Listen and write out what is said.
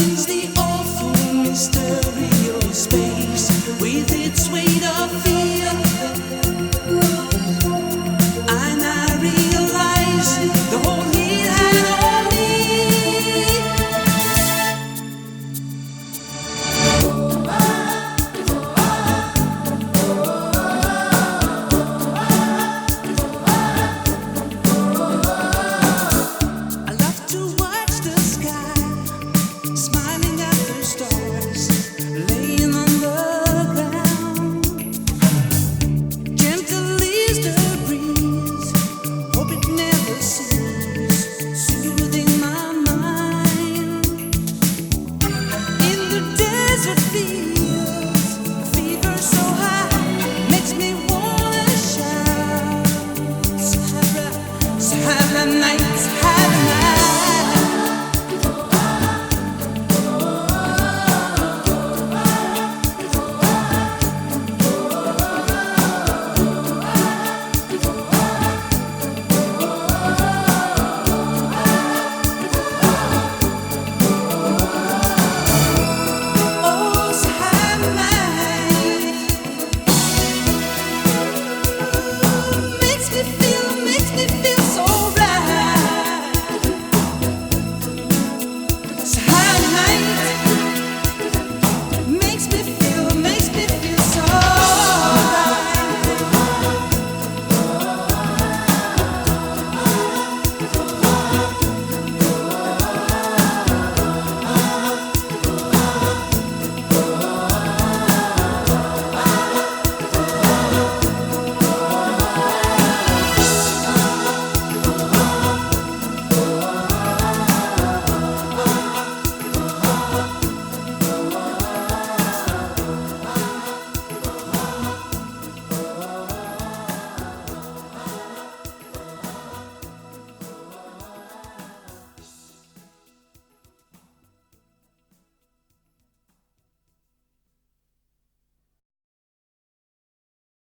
Sahara nights